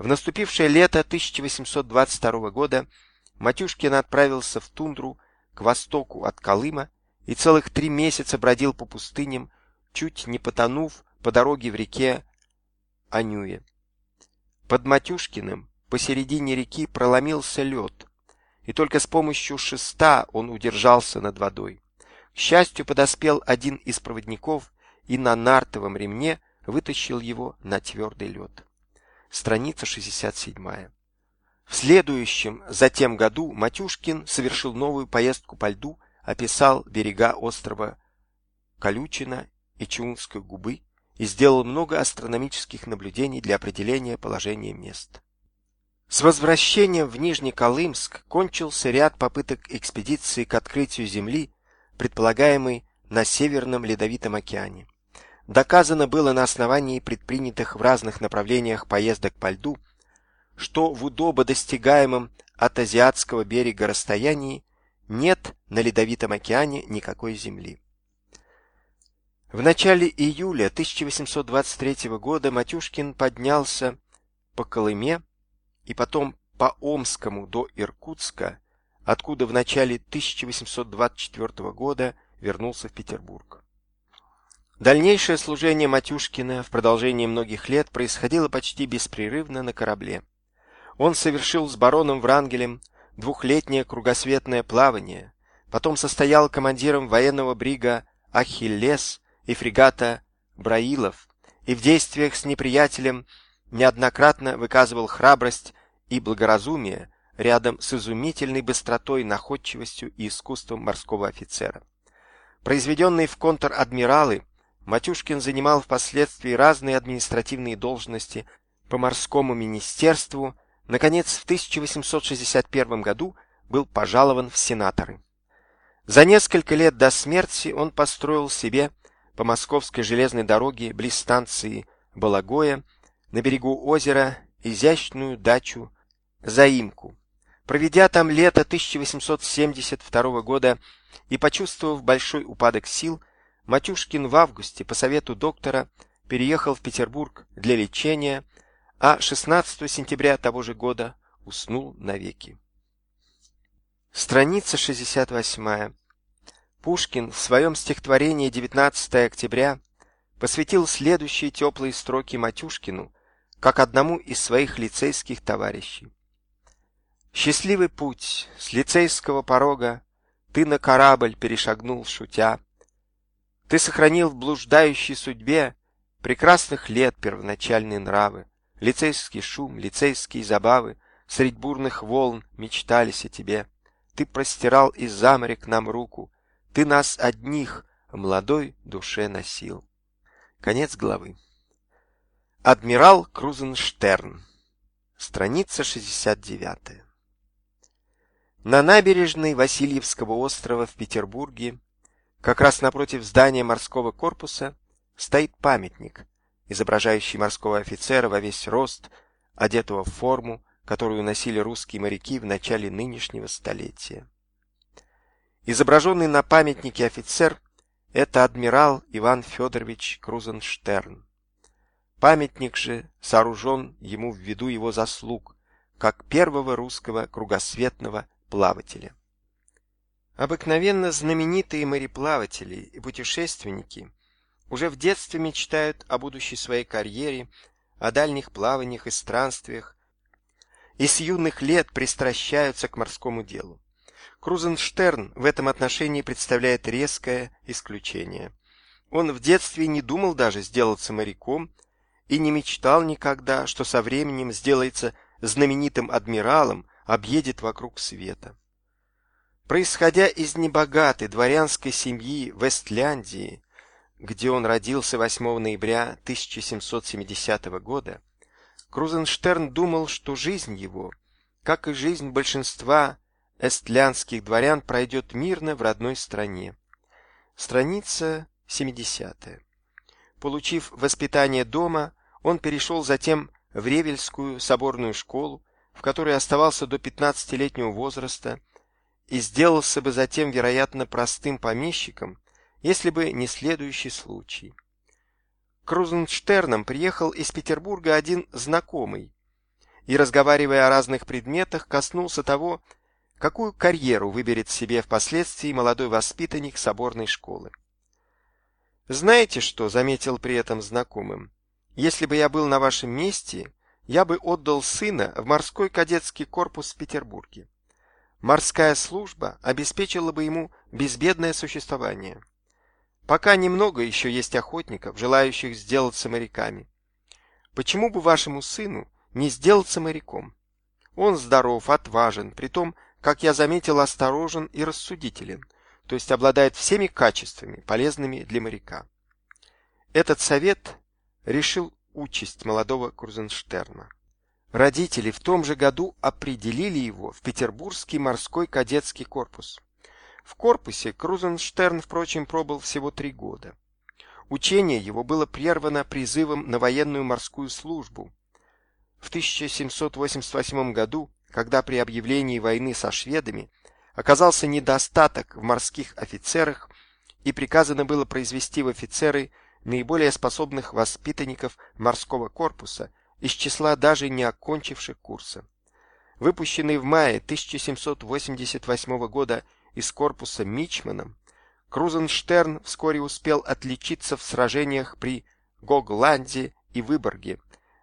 В наступившее лето 1822 года Матюшкин отправился в тундру к востоку от Колыма и целых три месяца бродил по пустыням, чуть не потонув по дороге в реке Анюе. Под Матюшкиным посередине реки проломился лед, и только с помощью шеста он удержался над водой. К счастью, подоспел один из проводников и на нартовом ремне вытащил его на твердый лед. Страница 67. В следующем, затем году Матюшкин совершил новую поездку по льду, описал берега острова Колючина и Чунской губы и сделал много астрономических наблюдений для определения положения мест. С возвращением в Нижний Колымск кончился ряд попыток экспедиции к открытию Земли, предполагаемой на Северном Ледовитом океане. Доказано было на основании предпринятых в разных направлениях поездок по льду, что в удобо достигаемом от азиатского берега расстоянии нет на Ледовитом океане никакой земли. В начале июля 1823 года Матюшкин поднялся по Колыме и потом по Омскому до Иркутска, откуда в начале 1824 года вернулся в Петербург. Дальнейшее служение Матюшкина в продолжении многих лет происходило почти беспрерывно на корабле. Он совершил с бароном Врангелем двухлетнее кругосветное плавание, потом состоял командиром военного брига «Ахиллес» и фрегата Браилов, и в действиях с неприятелем неоднократно выказывал храбрость и благоразумие рядом с изумительной быстротой, находчивостью и искусством морского офицера. Произведенный в контр-адмиралы, Матюшкин занимал впоследствии разные административные должности по морскому министерству, наконец в 1861 году был пожалован в сенаторы. За несколько лет до смерти он построил себе по московской железной дороге близ станции Балагоя на берегу озера изящную дачу Заимку. Проведя там лето 1872 года и почувствовав большой упадок сил, Матюшкин в августе по совету доктора переехал в Петербург для лечения, а 16 сентября того же года уснул навеки. Страница 68. Пушкин в своем стихотворении 19 октября посвятил следующие теплые строки Матюшкину, как одному из своих лицейских товарищей. Счастливый путь с лицейского порога ты на корабль перешагнул, шутя. Ты сохранил в блуждающей судьбе прекрасных лет первоначальные нравы, лицейский шум, лицейские забавы, средь бурных волн мечтались о тебе. Ты простирал из-за моря к нам руку, ты нас одних в молодой душе носил. Конец главы. Адмирал Крузенштерн. Страница 69. На набережной Васильевского острова в Петербурге, как раз напротив здания морского корпуса, стоит памятник, изображающий морского офицера во весь рост, одетого в форму, которую носили русские моряки в начале нынешнего столетия. Изображенный на памятнике офицер – это адмирал Иван Федорович Крузенштерн. Памятник же сооружен ему в виду его заслуг, как первого русского кругосветного плавателя. Обыкновенно знаменитые мореплаватели и путешественники уже в детстве мечтают о будущей своей карьере, о дальних плаваниях и странствиях, и с юных лет пристращаются к морскому делу. Крузенштерн в этом отношении представляет резкое исключение. Он в детстве не думал даже сделаться моряком и не мечтал никогда, что со временем сделается знаменитым адмиралом, объедет вокруг света. Происходя из небогатой дворянской семьи в Эстляндии, где он родился 8 ноября 1770 года, Крузенштерн думал, что жизнь его, как и жизнь большинства эстлянских дворян пройдет мирно в родной стране. Страница 70. Получив воспитание дома, он перешел затем в Ревельскую соборную школу, в которой оставался до 15-летнего возраста и сделался бы затем, вероятно, простым помещиком, если бы не следующий случай. К Крузенштернам приехал из Петербурга один знакомый, и, разговаривая о разных предметах, коснулся того, какую карьеру выберет себе впоследствии молодой воспитанник соборной школы. «Знаете что?» — заметил при этом знакомым. «Если бы я был на вашем месте, я бы отдал сына в морской кадетский корпус в Петербурге. Морская служба обеспечила бы ему безбедное существование. Пока немного еще есть охотников, желающих сделаться моряками. Почему бы вашему сыну не сделаться моряком? Он здоров, отважен, притом, как я заметил, осторожен и рассудителен, то есть обладает всеми качествами, полезными для моряка. Этот совет решил участь молодого Крузенштерна. Родители в том же году определили его в Петербургский морской кадетский корпус. В корпусе Крузенштерн, впрочем, пробыл всего три года. Учение его было прервано призывом на военную морскую службу. В 1788 году, когда при объявлении войны со шведами оказался недостаток в морских офицерах и приказано было произвести в офицеры наиболее способных воспитанников морского корпуса из числа даже не окончивших курса. Выпущенный в мае 1788 года из корпуса Мичманом, Крузенштерн вскоре успел отличиться в сражениях при Гогланде и Выборге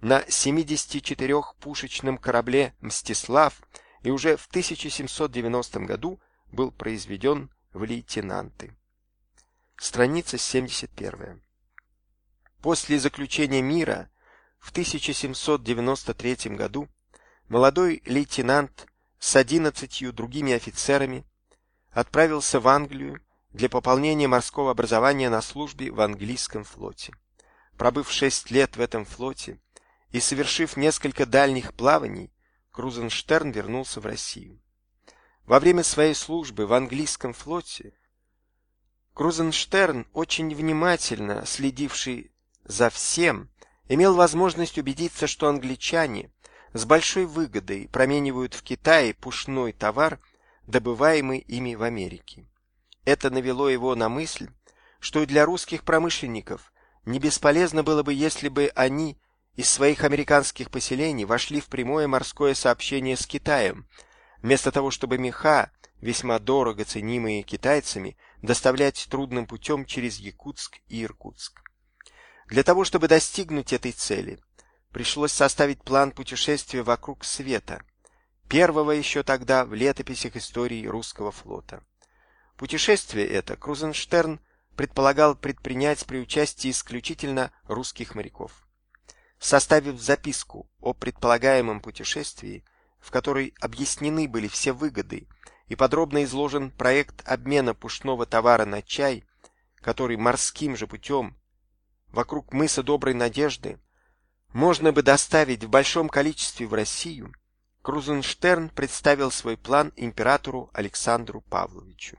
на 74-пушечном корабле «Мстислав» и уже в 1790 году был произведен в лейтенанты. Страница 71. После заключения мира в 1793 году молодой лейтенант с 11 другими офицерами отправился в Англию для пополнения морского образования на службе в английском флоте. Пробыв шесть лет в этом флоте и совершив несколько дальних плаваний, Крузенштерн вернулся в Россию. Во время своей службы в английском флоте Крузенштерн, очень внимательно следивший за всем, имел возможность убедиться, что англичане с большой выгодой променивают в Китае пушной товар добываемый ими в Америке. Это навело его на мысль, что и для русских промышленников не бесполезно было бы, если бы они из своих американских поселений вошли в прямое морское сообщение с Китаем, вместо того, чтобы меха, весьма дорого ценимые китайцами, доставлять трудным путем через Якутск и Иркутск. Для того, чтобы достигнуть этой цели, пришлось составить план путешествия вокруг света, первого еще тогда в летописях истории русского флота. Путешествие это Крузенштерн предполагал предпринять при участии исключительно русских моряков. Составив записку о предполагаемом путешествии, в которой объяснены были все выгоды и подробно изложен проект обмена пушного товара на чай, который морским же путем вокруг мыса Доброй Надежды можно бы доставить в большом количестве в Россию, Крузенштерн представил свой план императору Александру Павловичу.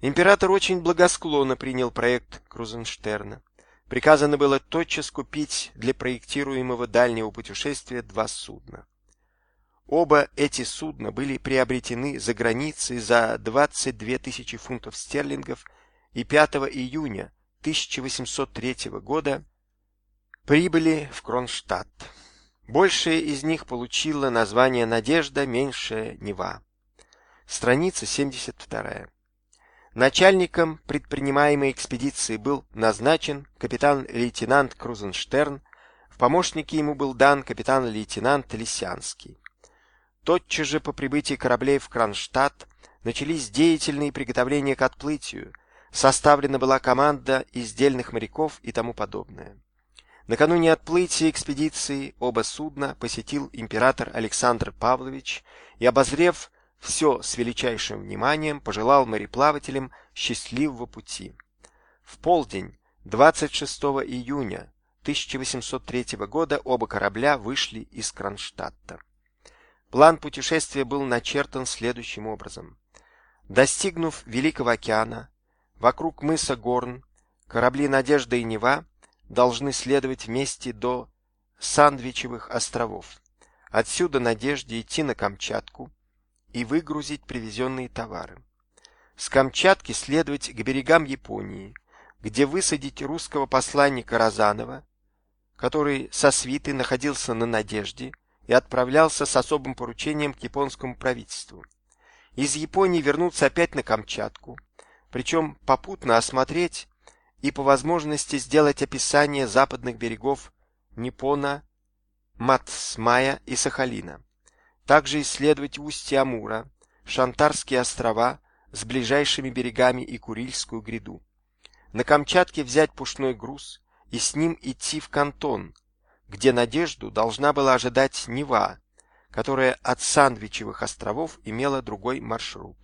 Император очень благосклонно принял проект Крузенштерна. Приказано было тотчас купить для проектируемого дальнего путешествия два судна. Оба эти судна были приобретены за границей за 22 тысячи фунтов стерлингов и 5 июня 1803 года прибыли в Кронштадт. Большая из них получила название «Надежда», меньшая «Нева». Страница 72. Начальником предпринимаемой экспедиции был назначен капитан-лейтенант Крузенштерн, в помощники ему был дан капитан-лейтенант Лисянский. Тотчас же по прибытии кораблей в Кронштадт начались деятельные приготовления к отплытию, составлена была команда издельных моряков и тому подобное. Накануне отплытия экспедиции оба судна посетил император Александр Павлович и, обозрев все с величайшим вниманием, пожелал мореплавателям счастливого пути. В полдень 26 июня 1803 года оба корабля вышли из Кронштадта. План путешествия был начертан следующим образом. Достигнув Великого океана, вокруг мыса Горн, корабли «Надежда» и «Нева» должны следовать вместе до Сандвичевых островов. Отсюда Надежде идти на Камчатку и выгрузить привезенные товары. С Камчатки следовать к берегам Японии, где высадить русского посланника Розанова, который со свитой находился на Надежде и отправлялся с особым поручением к японскому правительству. Из Японии вернуться опять на Камчатку, причем попутно осмотреть и по возможности сделать описание западных берегов Ниппона, Матсмая и Сахалина. Также исследовать устье Амура, Шантарские острова с ближайшими берегами и Курильскую гряду. На Камчатке взять пушной груз и с ним идти в Кантон, где Надежду должна была ожидать Нева, которая от Сандвичевых островов имела другой маршрут.